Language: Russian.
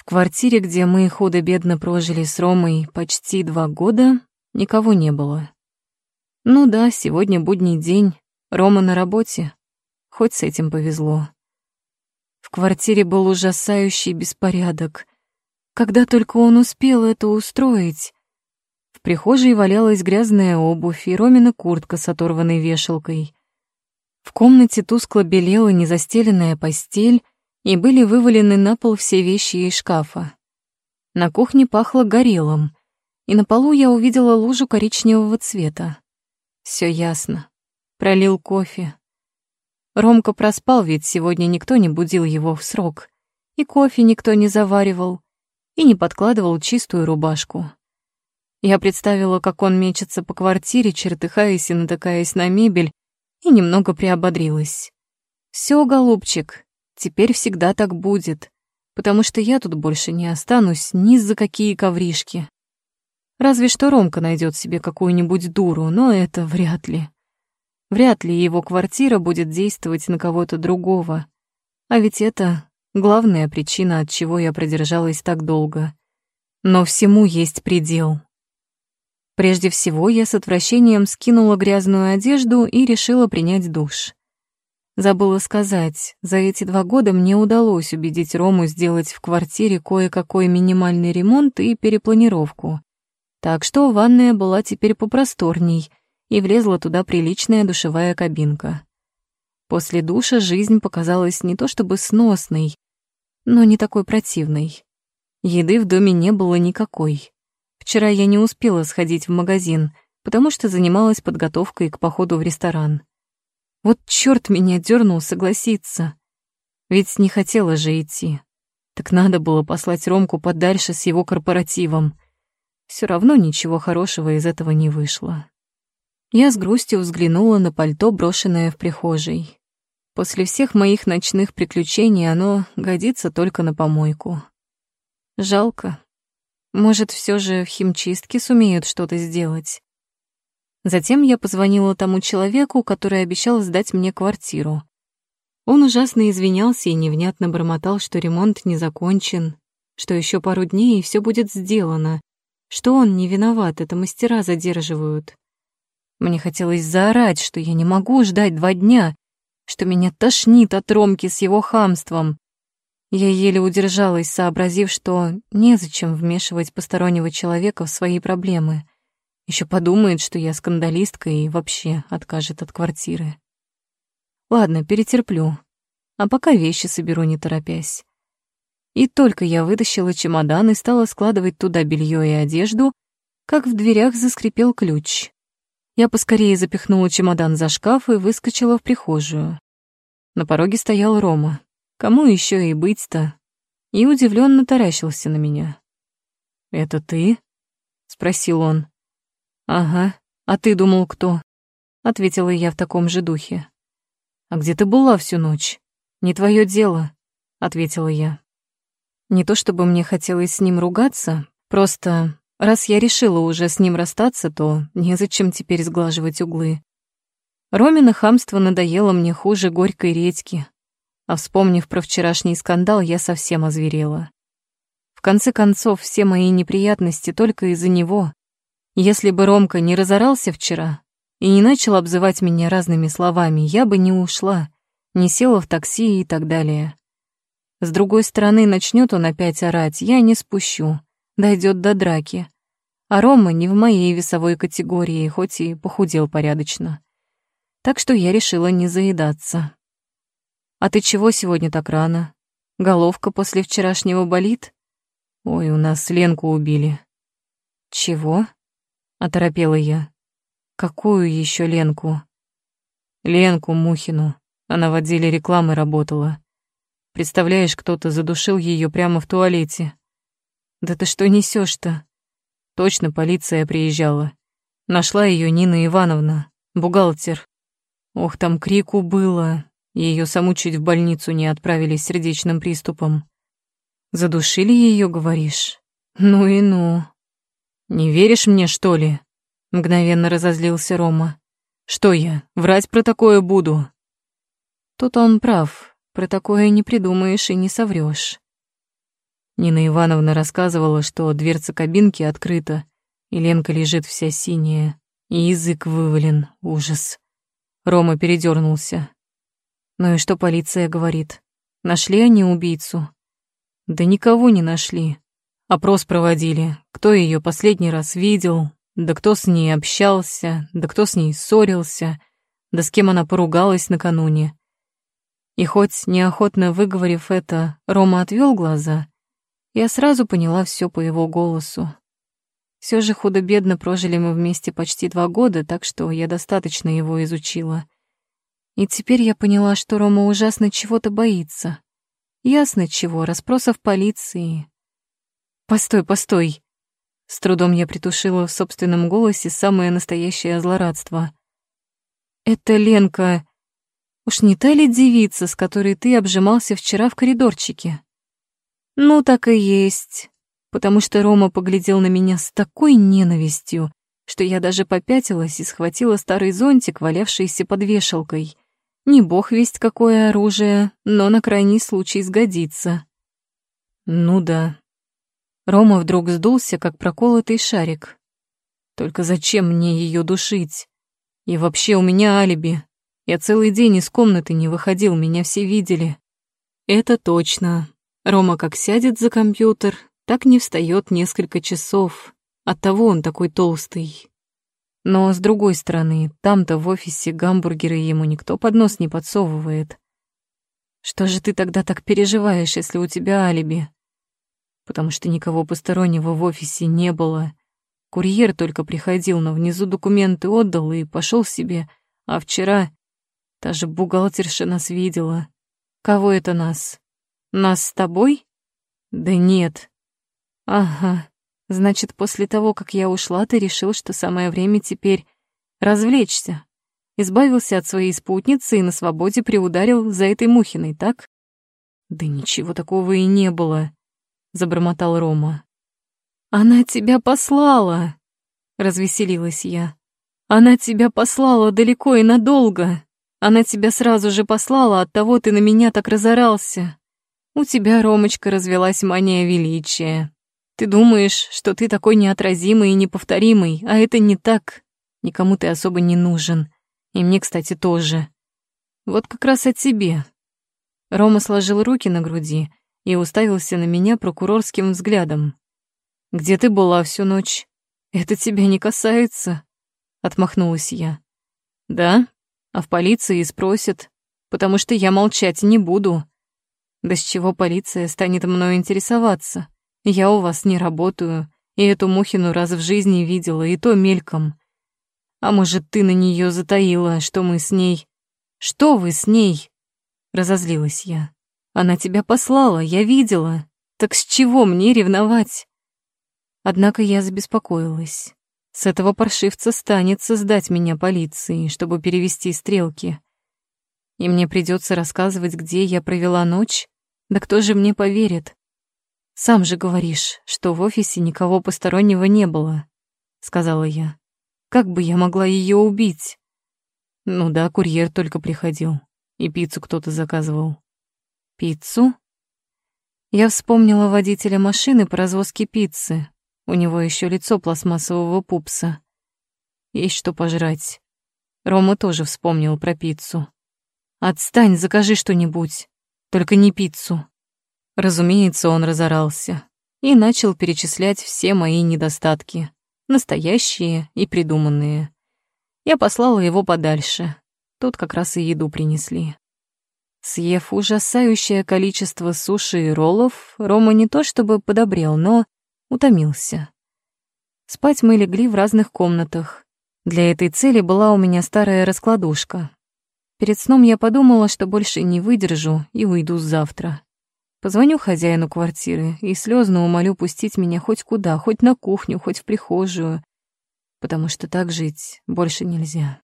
В квартире, где мы худо-бедно прожили с Ромой почти два года, никого не было. Ну да, сегодня будний день, Рома на работе. Хоть с этим повезло. В квартире был ужасающий беспорядок. Когда только он успел это устроить. В прихожей валялась грязная обувь и Ромина куртка с оторванной вешалкой. В комнате тускло белела незастеленная постель, и были вывалены на пол все вещи из шкафа. На кухне пахло горелым, и на полу я увидела лужу коричневого цвета. Все ясно. Пролил кофе. Ромка проспал, ведь сегодня никто не будил его в срок. И кофе никто не заваривал, и не подкладывал чистую рубашку. Я представила, как он мечется по квартире, чертыхаясь и натыкаясь на мебель, и немного приободрилась. Все, голубчик, теперь всегда так будет, потому что я тут больше не останусь ни за какие ковришки. Разве что Ромка найдет себе какую-нибудь дуру, но это вряд ли. Вряд ли его квартира будет действовать на кого-то другого. А ведь это главная причина, от чего я продержалась так долго. Но всему есть предел. Прежде всего, я с отвращением скинула грязную одежду и решила принять душ. Забыла сказать, за эти два года мне удалось убедить Рому сделать в квартире кое-какой минимальный ремонт и перепланировку. Так что ванная была теперь попросторней, и влезла туда приличная душевая кабинка. После душа жизнь показалась не то чтобы сносной, но не такой противной. Еды в доме не было никакой. Вчера я не успела сходить в магазин, потому что занималась подготовкой к походу в ресторан. Вот чёрт меня дернул согласиться. Ведь не хотела же идти. Так надо было послать Ромку подальше с его корпоративом. Все равно ничего хорошего из этого не вышло. Я с грустью взглянула на пальто, брошенное в прихожей. После всех моих ночных приключений оно годится только на помойку. Жалко, может, все же в химчистке сумеют что-то сделать. Затем я позвонила тому человеку, который обещал сдать мне квартиру. Он ужасно извинялся и невнятно бормотал, что ремонт не закончен, что еще пару дней и все будет сделано, что он не виноват, это мастера задерживают. Мне хотелось заорать, что я не могу ждать два дня, что меня тошнит от Ромки с его хамством. Я еле удержалась, сообразив, что незачем вмешивать постороннего человека в свои проблемы. Еще подумает, что я скандалистка и вообще откажет от квартиры. Ладно, перетерплю. А пока вещи соберу, не торопясь. И только я вытащила чемодан и стала складывать туда белье и одежду, как в дверях заскрипел ключ. Я поскорее запихнула чемодан за шкаф и выскочила в прихожую. На пороге стоял Рома. Кому еще и быть-то? И удивленно таращился на меня. «Это ты?» — спросил он. «Ага, а ты думал, кто?» — ответила я в таком же духе. «А где ты была всю ночь? Не твое дело», — ответила я. Не то чтобы мне хотелось с ним ругаться, просто раз я решила уже с ним расстаться, то незачем теперь сглаживать углы. Ромина хамство надоело мне хуже горькой редьки, а вспомнив про вчерашний скандал, я совсем озверела. В конце концов, все мои неприятности только из-за него. Если бы Ромка не разорался вчера и не начал обзывать меня разными словами, я бы не ушла, не села в такси и так далее. С другой стороны, начнет он опять орать, я не спущу, дойдет до драки. А Рома не в моей весовой категории, хоть и похудел порядочно. Так что я решила не заедаться. «А ты чего сегодня так рано? Головка после вчерашнего болит?» «Ой, у нас Ленку убили». «Чего?» — оторопела я. «Какую еще Ленку?» «Ленку Мухину. Она в отделе рекламы работала. Представляешь, кто-то задушил ее прямо в туалете». «Да ты что несешь то Точно полиция приезжала. Нашла ее Нина Ивановна, бухгалтер. Ох, там крику было, ее саму чуть в больницу не отправили с сердечным приступом. Задушили ее, говоришь? Ну и ну. Не веришь мне, что ли? Мгновенно разозлился Рома. Что я, врать про такое буду? Тут он прав, про такое не придумаешь и не соврёшь. Нина Ивановна рассказывала, что дверца кабинки открыта, и Ленка лежит вся синяя, и язык вывален, ужас. Рома передернулся. Ну и что полиция говорит? Нашли они убийцу? Да никого не нашли. Опрос проводили, кто ее последний раз видел, да кто с ней общался, да кто с ней ссорился, да с кем она поругалась накануне. И хоть неохотно выговорив это, Рома отвел глаза, я сразу поняла все по его голосу. Все же худо-бедно прожили мы вместе почти два года, так что я достаточно его изучила. И теперь я поняла, что Рома ужасно чего-то боится. Ясно чего, расспросов полиции. «Постой, постой!» С трудом я притушила в собственном голосе самое настоящее злорадство. «Это Ленка. Уж не та ли девица, с которой ты обжимался вчера в коридорчике?» Ну, так и есть. Потому что Рома поглядел на меня с такой ненавистью, что я даже попятилась и схватила старый зонтик, валявшийся под вешалкой. Не бог весть какое оружие, но на крайний случай сгодится. Ну да. Рома вдруг сдулся, как проколотый шарик. Только зачем мне ее душить? И вообще у меня алиби. Я целый день из комнаты не выходил, меня все видели. Это точно. Рома как сядет за компьютер, так не встает несколько часов. Оттого он такой толстый. Но, с другой стороны, там-то в офисе гамбургеры ему никто под нос не подсовывает. Что же ты тогда так переживаешь, если у тебя алиби? Потому что никого постороннего в офисе не было. Курьер только приходил, но внизу документы отдал и пошел себе. А вчера та же бухгалтерша нас видела. Кого это нас? Нас с тобой? Да нет. Ага. Значит, после того, как я ушла, ты решил, что самое время теперь развлечься. Избавился от своей спутницы и на свободе приударил за этой Мухиной, так? Да ничего такого и не было, забормотал Рома. Она тебя послала, развеселилась я. Она тебя послала далеко и надолго. Она тебя сразу же послала, от того ты на меня так разорался. У тебя, Ромочка, развелась мания величия. Ты думаешь, что ты такой неотразимый и неповторимый, а это не так. Никому ты особо не нужен. И мне, кстати, тоже. Вот как раз о тебе. Рома сложил руки на груди и уставился на меня прокурорским взглядом. «Где ты была всю ночь? Это тебя не касается», — отмахнулась я. «Да? А в полиции спросят, потому что я молчать не буду. Да с чего полиция станет мной интересоваться? Я у вас не работаю, и эту Мухину раз в жизни видела, и то мельком. А может, ты на нее затаила, что мы с ней... Что вы с ней? Разозлилась я. Она тебя послала, я видела. Так с чего мне ревновать? Однако я забеспокоилась. С этого паршивца станется сдать меня полиции, чтобы перевести стрелки. И мне придется рассказывать, где я провела ночь? Да кто же мне поверит? Сам же говоришь, что в офисе никого постороннего не было, сказала я. Как бы я могла ее убить? Ну да, курьер только приходил, и пиццу кто-то заказывал. Пиццу? Я вспомнила водителя машины по развозке пиццы. У него еще лицо пластмассового пупса. Есть что пожрать. Рома тоже вспомнил про пиццу. «Отстань, закажи что-нибудь, только не пиццу». Разумеется, он разорался и начал перечислять все мои недостатки, настоящие и придуманные. Я послала его подальше. Тут как раз и еду принесли. Съев ужасающее количество суши и роллов, Рома не то чтобы подобрел, но утомился. Спать мы легли в разных комнатах. Для этой цели была у меня старая раскладушка, Перед сном я подумала, что больше не выдержу и уйду завтра. Позвоню хозяину квартиры и слезно умолю пустить меня хоть куда, хоть на кухню, хоть в прихожую, потому что так жить больше нельзя.